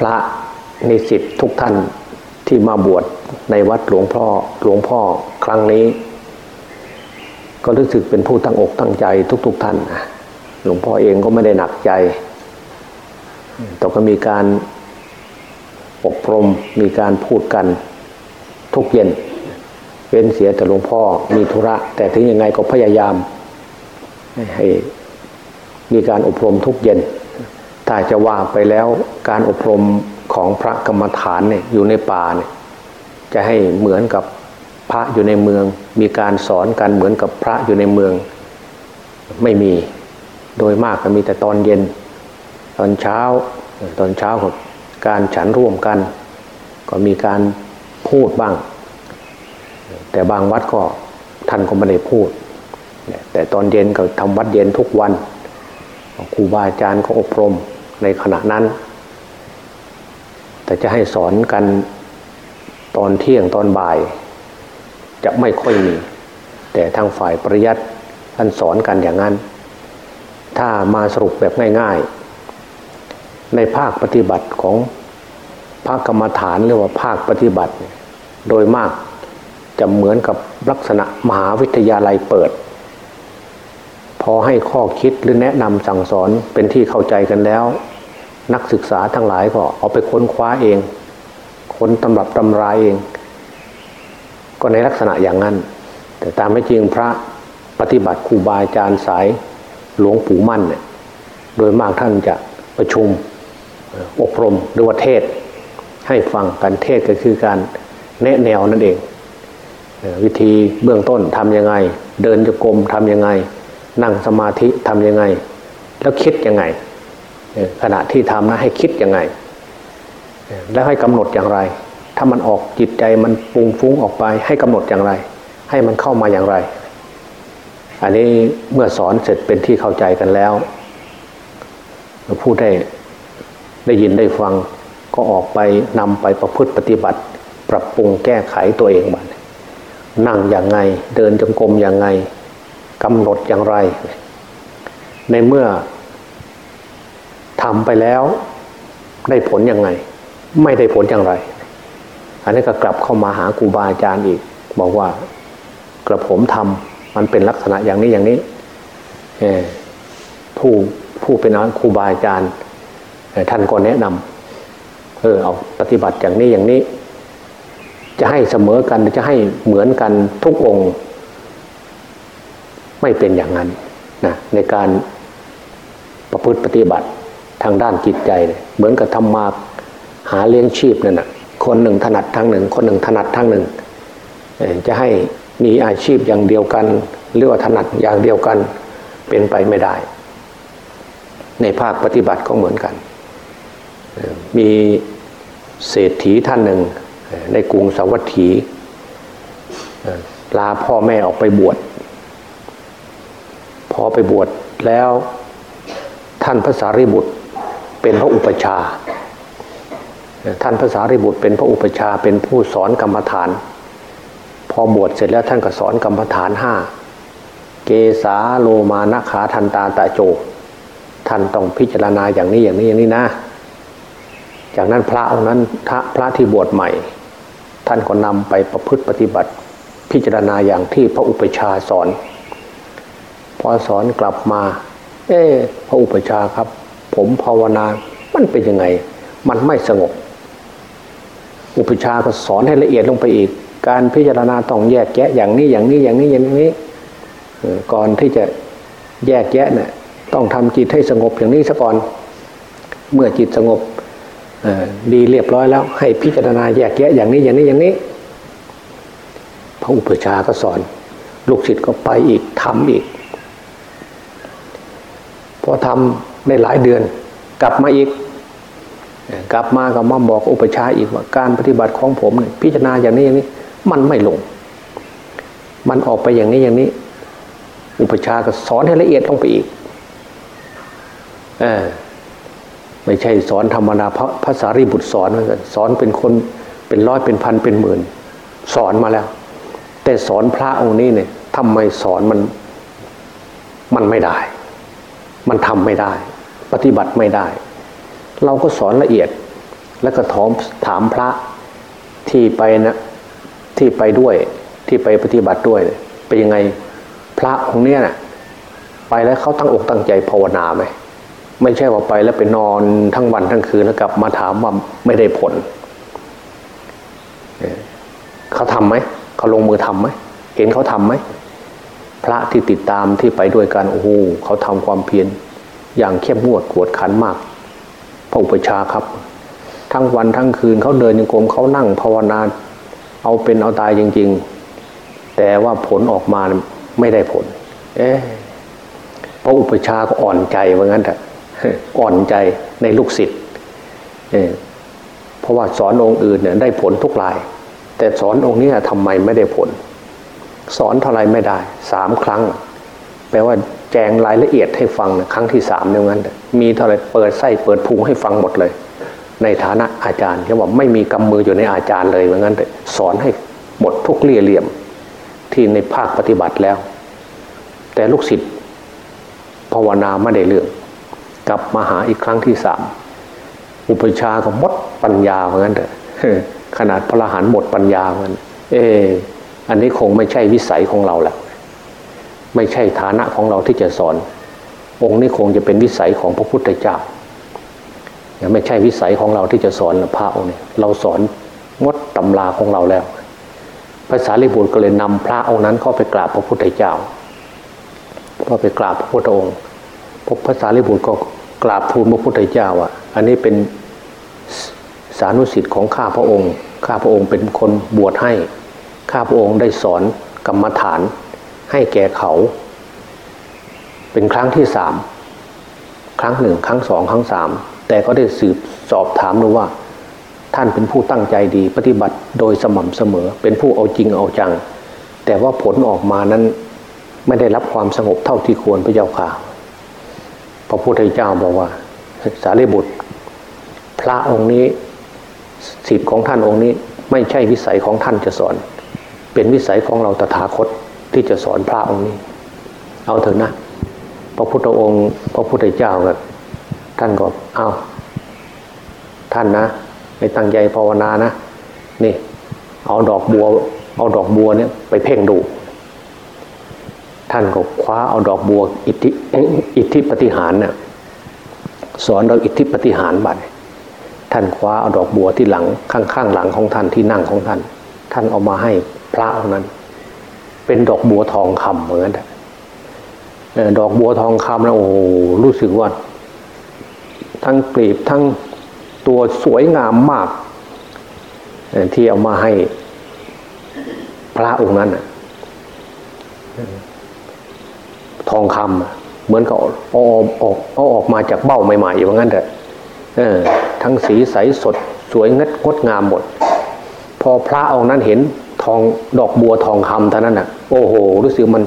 พระนิสิตทุกท่านที่มาบวชในวัดหลวงพ่อหลวงพ่อครั้งนี้ ก็รู้สึกเป็นผู้ตั้งอกตั้งใจทุกๆทท่านหลวงพ่อเองก็ไม่ได้หนักใจแต่ก็มีการอบรมมีการพูดกันทุกเย็น เว้นเสียแต่หลวงพ่อมีธุระ แต่ถึงยังไงก็พยายามให้มีการอบรมทุกเย็น ถ้าจะว่าไปแล้วการอบรมของพระกรรมฐานเนี่ยอยู่ในป่าเนี่ยจะให้เหมือนกับพระอยู่ในเมือง มีการสอนกันเหมือนกับพระอยู่ในเมือง ไม่มีโดยมากก็มีแต่ตอนเย็น ตอนเช้าตอนเช้ากับการฉันร่วมกัน ก็มีการพูดบ้าง แต่บางวัดก็ท่านก็ไม่ได้พูด แต่ตอนเย็นก็ทำวัดเย็นทุกวันครูบาอาจารย์ก็อบรม ในขณะนั้น แต่จะให้สอนกันตอนเที่ยงตอนบ่าย จะไม่ค่อยมี แต่ทางฝ่ายปริยัติท่านสอนกันอย่างนั้น ถ้ามาสรุปแบบง่ายๆ ในภาคปฏิบัติของภาคกรรมฐานหรือว่าภาคปฏิบัติ โดยมากจะเหมือนกับลักษณะมหาวิทยาลัยเปิด พอให้ข้อคิดหรือแนะนำสั่งสอนเป็นที่เข้าใจกันแล้ว นักศึกษาทั้งหลายก็เอาไปค้นคว้าเอง ค้นตำรับตำราเอง ก็ในลักษณะอย่างนั้น แต่ตามไม่จริงพระปฏิบัติครูบาอาจารย์สายหลวงปู่มั่นเนี่ยโดยมากท่านจะประชุมอบรมหรือว่าเทศ ให้ฟังกันเทศก็คือการแนะแนวนั่นเอง วิธีเบื้องต้นทำยังไง เดินจะกรมทำยังไง นั่งสมาธิทำยังไง แล้วคิดยังไงขณะที่ทำนะให้คิดยังไง แล้วให้กำหนดอย่างไร ถ้ามันออกจิตใจมันปุงฟุ้งออกไปให้กำหนดอย่างไร ให้มันเข้ามาอย่างไร อันนี้เมื่อสอนเสร็จเป็นที่เข้าใจกันแล้วผู้ได้ได้ยินได้ฟังก็ออกไปนำไปประพฤติปฏิบัติ ปรับปรุงแก้ไขตัวเองบ้างนั่งอย่างไง เดินจงกรมอย่างไง กำหนดอย่างไร ในเมื่อทำไปแล้วได้ผลยังไง ไม่ได้ผลอย่างไร อันนี้ก็กลับเข้ามาหาครูบาอาจารย์อีก บอกว่ากระผมทำมันเป็นลักษณะอย่างนี้อย่างนี้ผู้ผู้เป็นครูบาอาจารย์ท่านก็แนะนำเออเอาปฏิบัติอย่างนี้อย่างนี้ จะให้เสมอกันจะให้เหมือนกันทุกองค์ ไม่เป็นอย่างนั้นนะในการประพฤติปฏิบัติทางด้านจิตใจ เหมือนกับทำมาหาเลี้ยงชีพนั่นนะคนหนึ่งถนัดทางหนึ่ง คนหนึ่งถนัดทางหนึ่ง จะให้มีอาชีพอย่างเดียวกันหรือว่าถนัดอย่างเดียวกันเป็นไปไม่ได้ ในภาคปฏิบัติก็เหมือนกัน มีเศรษฐีท่านหนึ่งในกรุงสวัสดีลาพ่อแม่ออกไปบวช พอไปบวชแล้วท่านพระสารีบุตรเป็นพระอุปชา ท่านพระสารีบุตรเป็นพระอุปชาเป็นผู้สอนกรรมฐาน พอบวชเสร็จแล้วท่านก็สอนกรรมฐานห้าเกสาโลมานาขาทันตาตะโจ ท่านต้องพิจารณาอย่างนี้อย่างนี้อย่างนี้นะ จากนั้นพระองค์นั้นพระที่บวชใหม่ ท่านก็นำไปประพฤติปฏิบัติ พิจารณาอย่างที่พระอุปชาสอน อสอนกลับมา เอ๊พระอุปชาครับ ผมภาวนา มันเป็นยังไง มันไม่สงบ อุปชาก็สอนให้ละเอียดลงไปอีก การพิจารณาต้องแยกแยะอย่างนี้อย่างนี้อย่างนี้อย่างนี้ ก่อนที่จะแยกแยะเนี่ยต้องทำจิตให้สงบอย่างนี้ซะก่อน เมื่อจิตสงบดีเรียบร้อยแล้ว ให้พิจารณาแยกแยะอย่างนี้อย่างนี้อย่างนี้ พระอุปชาก็สอน ลูกศิษย์ก็ไปอีกทำอีก พอทำได้หลายเดือน กลับมาอีก กลับมาก็มาบอกอุปชาอีกว่าการปฏิบัติของผมเนี่ยพิจารณาอย่างนี้อย่างนี้มันไม่ลง มันออกไปอย่างนี้อย่างนี้ อุปชาก็สอนให้ละเอียดลงไปอีกเออไม่ใช่สอนธรรมดาภาษารีบุตรสอนเหมือนกันสอนเป็นคนเป็นร้อยเป็นพันเป็นหมื่น สอนมาแล้ว แต่สอนพระองค์นี้เนี่ยทำไมสอนมันมันไม่ได้ มันทำไม่ได้ ปฏิบัติไม่ได้ เราก็สอนละเอียดแล้วก็ถามถามพระที่ไปนะที่ไปด้วยที่ไปปฏิบัติด้วยเป็นยังไงพระองค์เนี้ยนะไปแล้วเขาตั้งอกตั้งใจภาวนาไหมไม่ใช่ว่าไปแล้วไปนอนทั้งวันทั้งคืนแล้วกลับมาถามว่าไม่ได้ผลเขาทำไหมเขาลงมือทำไหมเห็นเขาทำไหม พระที่ติดตามที่ไปด้วยกันโอ้โหเขาทำความเพียรอย่างเข้มงวดกวดขันมาก พระอุปชาครับ ทั้งวันทั้งคืนเขาเดินยังกรมเขานั่งภาวนาเอาเป็นเอาตายจริง ๆ แต่ว่าผลออกมาไม่ได้ผล เอ๊พระอุปชาก็อ่อนใจว่างั้นแต่อ่อนใจในลูกศิษย์เพราะว่าสอนองค์อื่นเนี่ยได้ผลทุกราย แต่สอนองค์นี้ทำไมไม่ได้ผล สอนเท่าไรไม่ได้สามครั้ง แปลว่าแจงรายละเอียดให้ฟังนะครั้งที่สามเนี่ยงั้นมีเท่าไรเปิดไส้เปิดพุงให้ฟังหมดเลย ในฐานะอาจารย์เขาบอกไม่มีกำมืออยู่ในอาจารย์เลยเหมือนกันสอนให้หมดทุกเลี่ยเหลี่ยมที่ในภาคปฏิบัติแล้ว แต่ลูกศิษย์ภาวนาไม่ได้เรื่องกลับมาหาอีกครั้งที่สามอุปชาก็หมดปัญญาเหมือนกันเถอะขนาดพระหันหมดปัญญาเหมือนเอ อันนี้คงไม่ใช่วิสัยของเราแหละไม่ใช่ฐานะของเราที่จะสอน องค์นี้คงจะเป็นวิสัยของพระพุทธเจ้าไม่ใช่วิสัยของเราที่จะสอนพระองค์นี้เราสอนงดตำราของเราแล้วภาษาลิบุตรก็เลยนำพระองค์นั้นเข้าไปกราบพระพุทธเจ้าพอไปกราบพระพุทธองค์พระภาษาลิบุตรก็กราบทูลพระพุทธเจ้าอะ อันนี้เป็นสานุสิทธิ์ของข้าพระองค์ ข้าพระองค์เป็นคนบวชให้ ข้าพระองค์ได้สอนกรรมฐานให้แก่เขา เป็นครั้งที่สามครั้งหนึ่งครั้งสองครั้งสามแต่ก็ได้สืบสอบถามดูว่า ท่านเป็นผู้ตั้งใจดีปฏิบัติโดยสม่ำเสมอ เป็นผู้เอาจริงเอาจัง แต่ว่าผลออกมานั้นไม่ได้รับความสงบเท่าที่ควรพระเจ้าค่ะ พระพุทธเจ้าบอกว่า สารีบุตร พระองค์นี้สิทธิ์ของท่านองค์นี้ไม่ใช่วิสัยของท่านจะสอน เป็นวิสัยของเราตถาคตที่จะสอนพระองค์นี้ เอาเถอะนะพระพุทธองค์ พระพุทธเจ้าก็ท่านก็เอาท่านนะในตั้งใจภาวนานะนี่เอาดอกบัว เอาดอกบัวเนี่ยไปเพ่งดู ท่านก็คว้าเอาดอกบัว อิทธิอิทธิปฏิหารเนี่ยสอนเราอิทธิปฏิหารบัดท่านคว้าเอาดอกบัวที่หลังข้างๆหลังของท่านที่นั่งของท่าน ท่านเอามาให้ พระองค์นั้น เป็นดอกบัวทองคำเหมือนกันดอกบัวทองคำนะโอ้รู้สึกว่า ทั้งกลีบทั้งตัวสวยงามมาก ที่เอามาให้พระองค์นั้นทองคำเหมือนกับเอาออกเอาออกมาจากเบ้าใหม่ๆอย่างนั้นแต่ทั้งสีใสสดสวยงดงดงามหมด พอพระองค์นั้นเห็น ทองดอกบัวทองคำเท่านั้นน่ะ โอ้โห รู้สึกมัน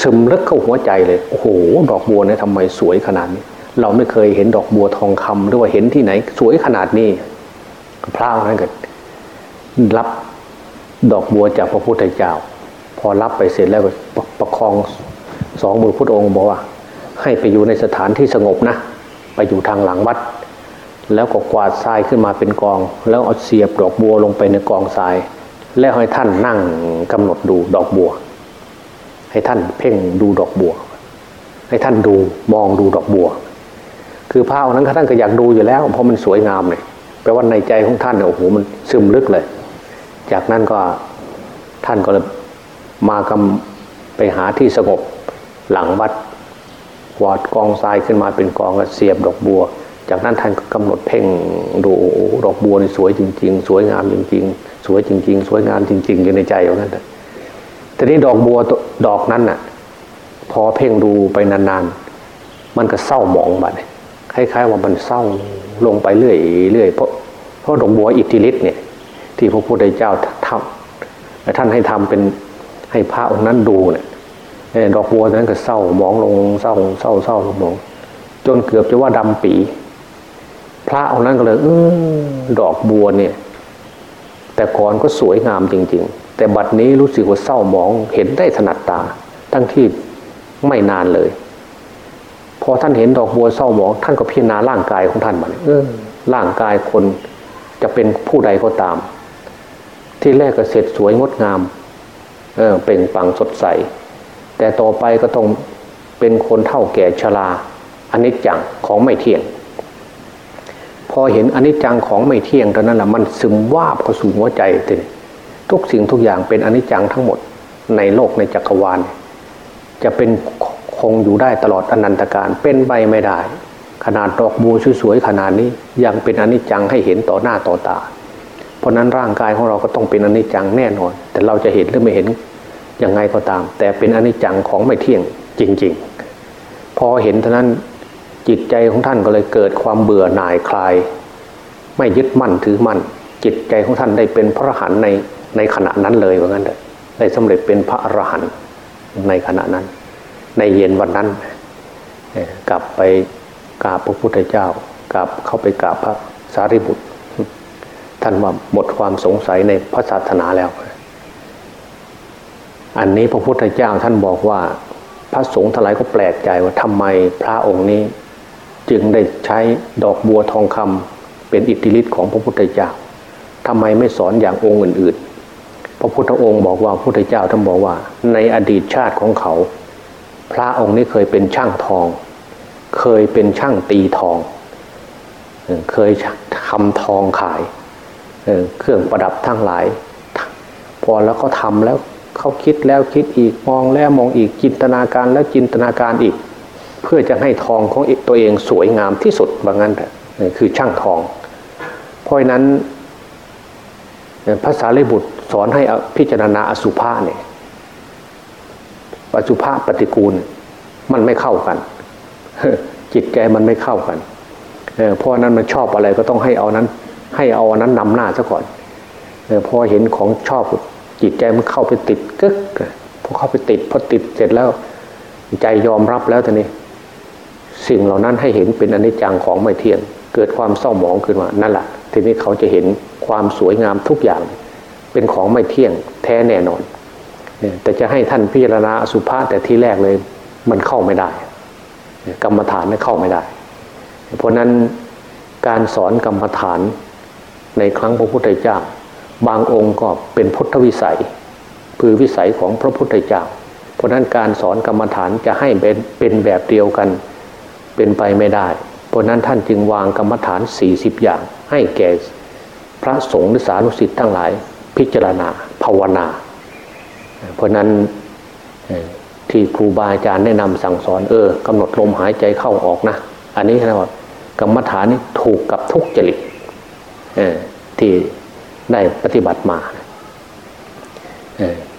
ซึมลึกเข้าหัวใจเลยโอ้โห ดอกบัวเนี่ยทำไมสวยขนาดนี้ เราไม่เคยเห็นดอกบัวทองคำหรือว่าเห็นที่ไหน สวยขนาดนี้พระนั้นก็รับดอกบัวจากพระพุทธเจ้า พอรับไปเสร็จแล้วประคองสองมือพุทธองค์บอกว่า ให้ไปอยู่ในสถานที่สงบนะ ไปอยู่ทางหลังวัด แล้วก็กวาดทรายขึ้นมาเป็นกอง แล้วเอาเสียบดอกบัวลงไปในกองทราย แล้วให้ท่านนั่งกำหนดดูดอกบัว ให้ท่านเพ่งดูดอกบัว ให้ท่านดูมองดูดอกบัว คือพระนั้นท่านก็อยากดูอยู่แล้ว เพราะมันสวยงามเลยแปลว่าในใจของท่านเนี่ยโอ้โหมันซึมลึกเลย จากนั้นก็ท่านก็เลยมากำไปหาที่สงบหลังวัดวอดกองทรายขึ้นมาเป็นกองเสียบดอกบัว จากนั้นท่านก็กำหนดเพ่งดูดอกบัวนี่สวยจริง ๆ สวยงามจริงๆ สวยจริง ๆ สวยงามจริงๆอยู่ในใจอย่างนั้นแต่นี้ดอกบัวดอกนั้นน่ะ พอเพ่งดูไปนานๆ มันก็เศร้าหมองบัดคล้ายๆว่ามันเศร้าลงไปเรื่อยๆเพราะเพราะดอกบัวอิทธิฤทธิ์เนี่ย ที่พระพุทธเจ้าทำท่านให้ทำเป็นให้พระองค์นั้นดูเนี่ยดอกบัวนั้นก็เศร้ามองลงเศร้าเศร้าเศร้าลงมอง จนเกือบจะว่าดำปี พระองค์นั้นก็เลยเออดอกบัวเนี่ย แต่ก่อนก็สวยงามจริง ๆ แต่บัดนี้รู้สึกว่าเศร้าหมองเห็นได้ถนัดตา ทั้งที่ไม่นานเลย พอท่านเห็นดอกบัวเศร้าหมอง ท่านก็พิจารณาร่างกายของท่านมาเออร่างกายคนจะเป็นผู้ใดก็ตาม ที่แรกก็เสร็จสวยงดงามเออเปล่งปังสดใส แต่ต่อไปก็ต้องเป็นคนเท่าแก่ชราอันนี้จังของไม่เที่ยง พอเห็นอนนี้จังของไม่เที่ยงตอนนั้นแหละมันซึมวาบเข้าสู่หัวใจเลยทุกสิ่งทุกอย่างเป็นอนิจจังทั้งหมดในโลกในจักรวาล จะเป็นคงอยู่ได้ตลอดอนันตการเป็นไปไม่ได้ ขนาดดอกบัวสวยๆขนาดนี้ยังเป็นอนิจจังให้เห็นต่อหน้าต่อตา เพราะนั้นร่างกายของเราก็ต้องเป็นอนิจจังแน่นอน แต่เราจะเห็นหรือไม่เห็นยังไงก็ตาม แต่เป็นอนิจจังของไม่เที่ยงจริง ๆ พอเห็นเท่านั้น จิตใจของท่านก็เลยเกิดความเบื่อหน่ายคลาย ไม่ยึดมั่นถือมั่น จิตใจของท่านได้เป็นพระอรหันต์ในในขณะนั้นเลยว่างั้นเลยได้สำเร็จเป็นพระอรหันต์ในขณะนั้น ในเย็นวันนั้นกลับไปกราบพระพุทธเจ้ากลับเข้าไปกราบพระสารีบุตร ท่านว่าหมดความสงสัยในพระศาสนาแล้ว อันนี้พระพุทธเจ้าท่านบอกว่าพระสงฆ์ทั้งหลายก็แปลกใจว่าทำไมพระองค์นี้ จึงได้ใช้ดอกบัวทองคำเป็นอิทธิฤทธิ์ของพระพุทธเจ้าทำไมไม่สอนอย่างองค์อื่นๆ พระพุทธองค์บอกว่าพระพุทธเจ้าท่านบอกว่า ในอดีตชาติของเขา พระองค์นี้เคยเป็นช่างทอง เคยเป็นช่างตีทอง เคยทำทองขาย เครื่องประดับทั้งหลาย พอแล้วเขาทำแล้วเขาคิดแล้วคิดอีกมองแล้วมองอีกจินตนาการแล้วจินตนาการอีก เพื่อจะให้ทองของตัวเองสวยงามที่สุดว่างั้นแต่คือช่างทอง เพราะนั้นภาษาลิบุตรสอนให้พิจารณาอสุภะเนี่ยอสุภะปฏิกูลมันไม่เข้ากัน จิตใจมันไม่เข้ากันเพราะนั้นมันชอบอะไรก็ต้องให้เอานั้น ให้เอานั้นนำหน้าซะก่อนพอเห็นของชอบจิตใจมันเข้าไปติดกึกพอเข้าไปติดพอติดเสร็จแล้ว ใจยอมรับแล้วทีนี้ สิ่งเหล่านั้นให้เห็นเป็นอนิจจังของไม่เที่ยง เกิดความเศร้าหมองขึ้นมานั่นแหละทีนี้เขาจะเห็นความสวยงามทุกอย่าง เป็นของไม่เที่ยงแท้แน่นอนแต่จะให้ท่านพิจารณาสุภาษแต่ที่แรกเลยมันเข้าไม่ได้ กรรมฐานไม่เข้าไม่ได้ เพราะนั้นการสอนกรรมฐานในครั้งพระพุทธเจ้า บางองค์ก็เป็นพุทธวิสัยคือวิสัยของพระพุทธเจ้า เพราะนั้นการสอนกรรมฐานจะให้เป็นเป็นแบบเดียวกัน เป็นไปไม่ได้ เพราะนั้นท่านจึงวางกรรมฐาน 40 อย่าง ให้แก่พระสงฆ์หรือสานุสิทธิ์ทั้งหลาย พิจารณาภาวนา เพราะนั้นที่ครูบาอาจารย์แนะนำสั่งสอนเออกำหนดลมหายใจเข้าออกนะ อันนี้นะว่ากรรมฐานนี่ถูกกับทุกจริตที่ได้ปฏิบัติมา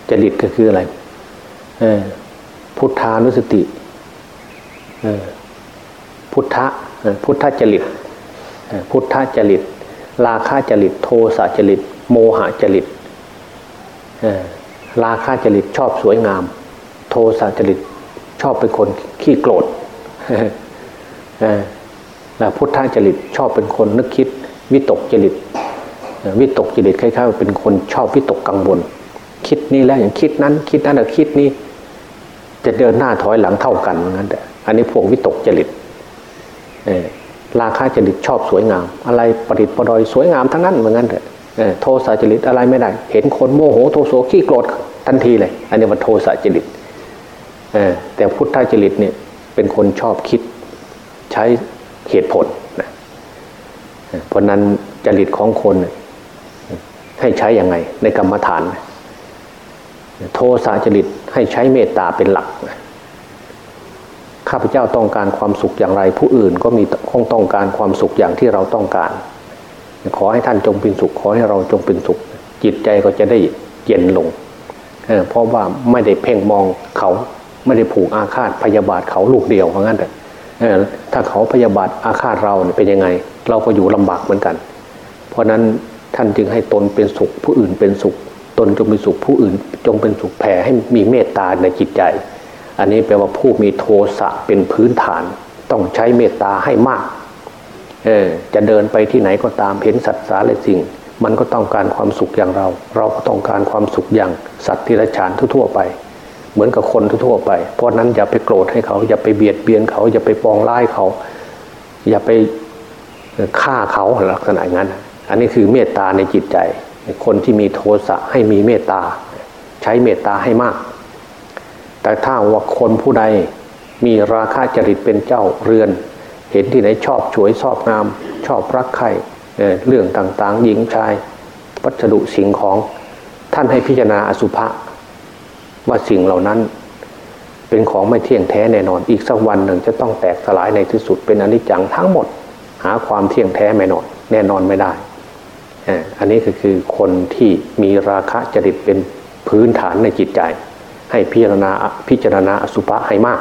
จริตก็คืออะไรพุทธานุสติ พุทธะพุทธจริตพุทธจริต ราคาจริต โทสะจริต โมหะจริตราคาจริตชอบสวยงาม โทสะจริตชอบเป็นคนขี้โกรธพุทธจริตชอบเป็นคนนึกคิด วิตกจริตวิตกจริตคล้ายๆเป็นคนชอบวิตกกังวล คิดนี่แล้วอย่างคิดนั้น คิดนั้นแล้วคิดนี้ จะเดินหน้าถอยหลังเท่ากันงั้นแต่อันนี้พวกวิตกจริต ราคาจริตชอบสวยงาม อะไรประดิษฐ์ประดอยสวยงามทั้งนั้นเหมือนกันแต่โทสะจริตอะไรไม่ได้ เห็นคนโมโหโทโสขี้โกรธทันทีเลย อันนี้มันโทสะจริตแต่พุทธจริตเนี่ยเป็นคนชอบคิดใช้เหตุผลนะเพราะนั้นจริตของคนให้ใช้ยังไง ในกรรมฐาน โทสะจริตให้ใช้เมตตาเป็นหลัก ข้าพเจ้าต้องการความสุขอย่างไร ผู้อื่นก็มีคงต้องการความสุขอย่างที่เราต้องการ ขอให้ท่านจงเป็นสุข ขอให้เราจงเป็นสุข จิตใจก็จะได้เย็นลงเเพราะว่าไม่ได้เพ่งมองเขาไม่ได้ผูกอาฆาตพยาบาทเขาลูกเดียวเพราะงั้นแต่ถ้าเขาพยาบาทอาฆาตเราเนี่ยเป็นยังไง เราก็อยู่ลำบากเหมือนกัน เพราะนั้นท่านจึงให้ตนเป็นสุข ผู้อื่นเป็นสุข ตนจงเป็นสุขผู้อื่นจงเป็นสุขแผ่ให้มีเมตตาในจิตใจ อันนี้แปลว่าผู้มีโทสะเป็นพื้นฐาน ต้องใช้เมตตาให้มากเออจะเดินไปที่ไหนก็ตามเห็นสัตว์สาและสิ่ง มันก็ต้องการความสุขอย่างเรา เราก็ต้องการความสุขอย่างสัตว์ที่ระฉานทั่วไป เหมือนกับคนทั่วไป เพราะนั้นอย่าไปโกรธให้เขา อย่าไปเบียดเบียนเขา อย่าไปปองร้ายเขา อย่าไปฆ่าเขาลักษณะนั้น อันนี้คือเมตตาในจิตใจ คนที่มีโทสะให้มีเมตตา ใช้เมตตาให้มาก แต่ถ้าว่าคนผู้ใดมีราคะจริตเป็นเจ้าเรือน เห็นที่ไหนชอบฉวยชอบงาม ชอบรักใครเรื่องต่างๆ หญิงชาย วัสดุสิ่งของท่านให้พิจารณาอสุภะว่าสิ่งเหล่านั้นเป็นของไม่เที่ยงแท้แน่นอน อีกสักวันหนึ่งจะต้องแตกสลายในที่สุดเป็นอนิจจังทั้งหมด หาความเที่ยงแท้ไม่นอนแน่นอนไม่ได้ อันนี้ก็คือคนที่มีราคะจริตเป็นพื้นฐานในจิตใจ ให้พิจารณาพิจารณาอสุภะให้มาก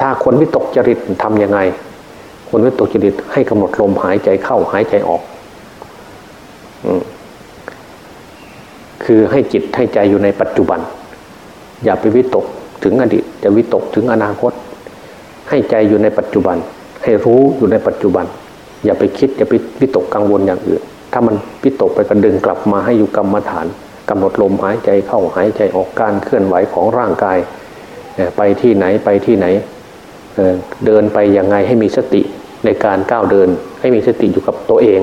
ถ้าคนวิตกจริตทำยังไง คนวิตกจริตให้กำหนดลมหายใจเข้าหายใจออกคือให้จิตให้ใจอยู่ในปัจจุบัน อย่าไปวิตกถึงอดีตจะวิตกถึงอนาคต ให้ใจอยู่ในปัจจุบัน ให้รู้อยู่ในปัจจุบัน อย่าไปคิดอย่าไปวิตกกังวลอย่างอื่น ถ้ามันวิตกไปก็ดึงกลับมาให้อยู่กรรมฐาน กำหนดลมหายใจเข้าหายใจออกการเคลื่อนไหวของร่างกาย ไปที่ไหนไปที่ไหน เดินไปยังไงให้มีสติในการก้าวเดิน ให้มีสติอยู่กับตัวเอง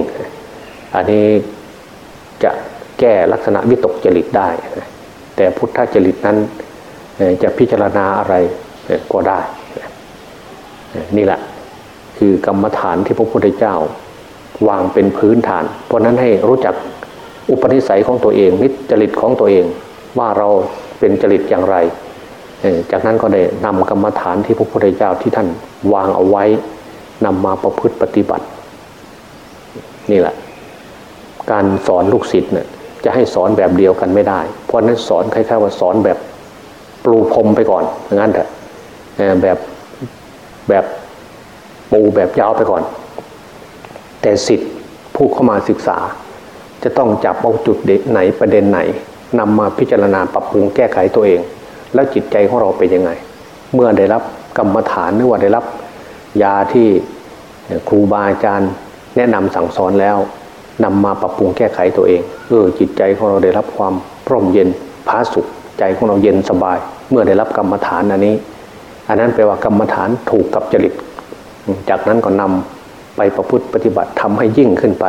อันนี้จะแก้ลักษณะวิตกจริตได้ แต่พุทธจริตนั้นจะพิจารณาอะไรก็ได้ นี่แหละคือกรรมฐานที่พระพุทธเจ้าวางเป็นพื้นฐาน เพราะนั้นให้รู้จัก อุปนิสัยของตัวเอง นิจริตของตัวเอง ว่าเราเป็นจริตอย่างไร จากนั้นก็ได้นำกรรมฐานที่พระพุทธเจ้าที่ท่านวางเอาไว้นำมาประพฤติปฏิบัติ นี่แหละ การสอนลูกศิษย์เนี่ยจะให้สอนแบบเดียวกันไม่ได้ เพราะนั้นสอนคล้ายๆว่าสอนแบบปลูพรมไปก่อนอย่างนั้นเถอะแบบแบบปูแบบยาวไปก่อน แต่สิทธิ์ผู้เข้ามาศึกษา จะต้องจับเอาจุดเด็ไหนประเด็นไหนนำมาพิจารณาปรับปรุงแก้ไขตัวเอง แล้วจิตใจของเราเป็นยังไง เมื่อได้รับกรรมฐานหรือว่าได้รับ ยาที่ครูบาอาจารย์แนะนำสั่งสอนแล้วนำมาปรับปรุงแก้ไขตัวเองเออจิตใจของเราได้รับความร่มเย็นผาสุขใจของเราเย็นสบาย เมื่อได้รับกรรมฐานอันนี้ อันนั้นแปลว่ากรรมฐานถูกกับจริต จากนั้นก็นำไปประพฤติปฏิบัติทำให้ยิ่งขึ้นไป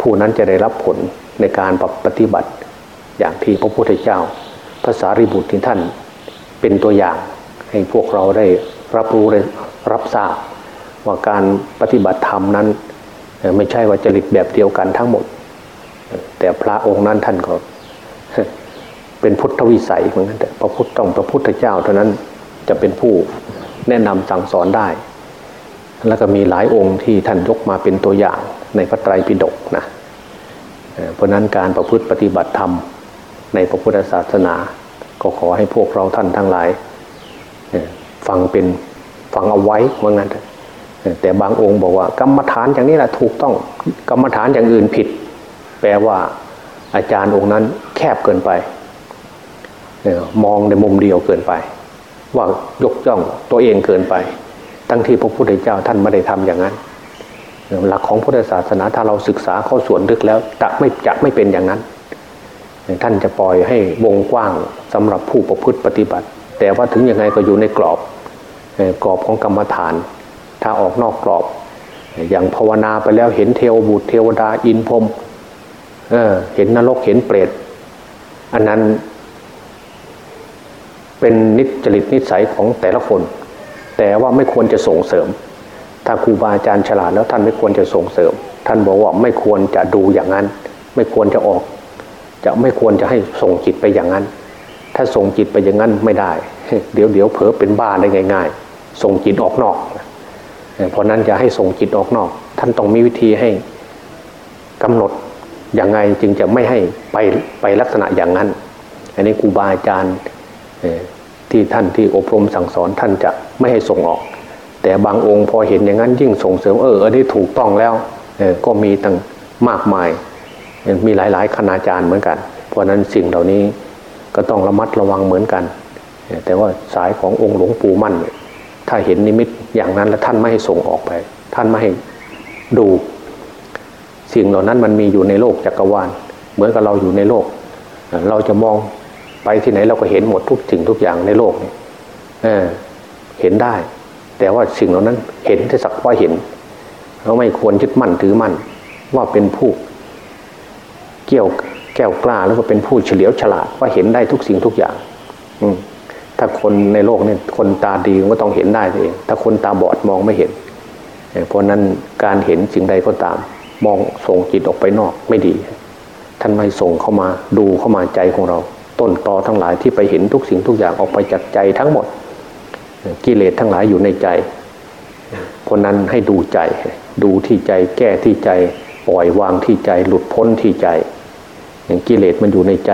ผู้นั้นจะได้รับผลในการปฏิบัติ อย่างที่พระพุทธเจ้าภาษาริบุตรที่ท่านเป็นตัวอย่าง ให้พวกเราได้รับรู้ได้รับทราบ ว่าการปฏิบัติธรรมนั้น ไม่ใช่ว่าจริตแบบเดียวกันทั้งหมด แต่พระองค์นั้นท่านก็เป็นพุทธวิสัยเหมือนกันแต่พระพุทธต้องพระพุทธเจ้าเท่านั้นจะเป็นผู้แนะนำสั่งสอนได้ แล้วก็มีหลายองค์ที่ท่านยกมาเป็นตัวอย่างในพระไตรปิฎกนะเพราะนั้นการประพฤติปฏิบัติธรรมในพระพุทธศาสนา ก็ขอให้พวกเราท่านทั้งหลายฟังเป็นฟังเอาไว้เหมือนกันแต่บางองค์บอกว่ากรรมฐานอย่างนี้แหละถูกต้องกรรมฐานอย่างอื่นผิด แปลว่าอาจารย์องค์นั้นแคบเกินไปมองในมุมเดียวเกินไป ว่ายกย่องตัวเองเกินไป ตั้งที่พระพุทธเจ้าท่านไม่ได้ทำอย่างนั้น หลักของพุทธศาสนาถ้าเราศึกษาเข้าส่วนลึกแล้วจะไม่จะไม่เป็นอย่างนั้น ท่านจะปล่อยให้วงกว้างสำหรับผู้ประพฤติปฏิบัติ แต่ว่าถึงยังไงก็อยู่ในกรอบกรอบของกรรมฐาน ถ้าออกนอกกรอบ อย่างภาวนาไปแล้วเห็นเทวบุตรเทวดาอินพรมเเห็นนรกเห็นเปรตอันนั้นเป็นนิจริตนิสัยของแต่ละคน แต่ว่าไม่ควรจะส่งเสริม ถ้าครูบาอาจารย์ฉลาดแล้วท่านไม่ควรจะส่งเสริม ท่านบอกว่าไม่ควรจะดูอย่างนั้น ไม่ควรจะออก จะไม่ควรจะให้ส่งจิตไปอย่างนั้น ถ้าส่งจิตไปอย่างนั้นไม่ได้ เดี๋ยวเดี๋ยวเผลอเป็นบ้าได้ง่าย ๆ ส่งจิตออกนอก เพราะนั้นจะให้ส่งจิตออกนอก ท่านต้องมีวิธีให้กำหนดอย่างไงจึงจะไม่ให้ไปไปลักษณะอย่างนั้น อันนี้ครูบาอาจารย์ ที่ท่านที่อบรมสั่งสอนท่านจะไม่ให้ส่งออก แต่บางองค์พอเห็นอย่างนั้นยิ่งส่งเสริมเอออันนี้ถูกต้องแล้วก็มีตั้งมากมาย มีหลายๆคณาจารย์เหมือนกัน เพราะนั้นสิ่งเหล่านี้ก็ต้องระมัดระวังเหมือนกัน แต่ว่าสายขององค์หลวงปู่มั่น ถ้าเห็นนิมิตอย่างนั้นแล้วท่านไม่ให้ส่งออกไป ท่านไม่ให้ดู สิ่งเหล่านั้นมันมีอยู่ในโลกจักรวาล เหมือนกับเราอยู่ในโลก เราจะมอง ไปที่ไหนเราก็เห็นหมดทุกสิ่งทุกอย่างในโลกนี่เเห็นได้ แต่ว่าสิ่งเหล่านั้นเห็นแต่สักว่าเห็น เราไม่ควรยึดมั่นถือมั่น ว่าเป็นผู้เกี่ยวแก้วกล้าแล้วก็เป็นผู้เฉลียวฉลาดว่าเห็นได้ทุกสิ่งทุกอย่าง อืถ้าคนในโลกเนี่ยคนตาดีก็ต้องเห็นได้เอง ถ้าคนตาบอดมองไม่เห็น เพราะนั้นการเห็นสิ่งใดก็ตาม มองส่งจิตออกไปนอกไม่ดี ท่านไม่ส่งเข้ามาดูเข้ามาใจของเรา ต้นตอทั้งหลายที่ไปเห็นทุกสิ่งทุกอย่างออกไปจากใจทั้งหมด กิเลสทั้งหลายอยู่ในใจเพราะนั้นให้ดูใจ ดูที่ใจแก้ที่ใจปล่อยวางที่ใจหลุดพ้นที่ใจ อย่างกิเลสมันอยู่ในใจ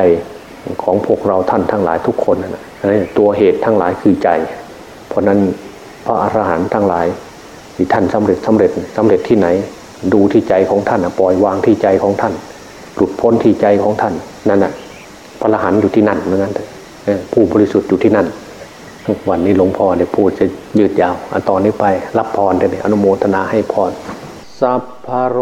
ของพวกเราท่านทั้งหลายทุกคนนะตัวเหตุทั้งหลายคือใจ เพราะนั้นพระอรหันต์ทั้งหลายที่ท่านสำเร็จสำเร็จสำเร็จที่ไหน ดูที่ใจของท่านปล่อยวางที่ใจของท่าน หลุดพ้นที่ใจของท่านนั่นแหะ พระอรหันต์อยู่ที่นั่นเหมือนกันผู้บริสุทธิ์อยู่ที่นั่น วันนี้หลวงพ่อเนี่ยพูดจะยืดยาวอันตอนนี้ไปรับพรเลยอนุโมทนาให้พรสัพพโร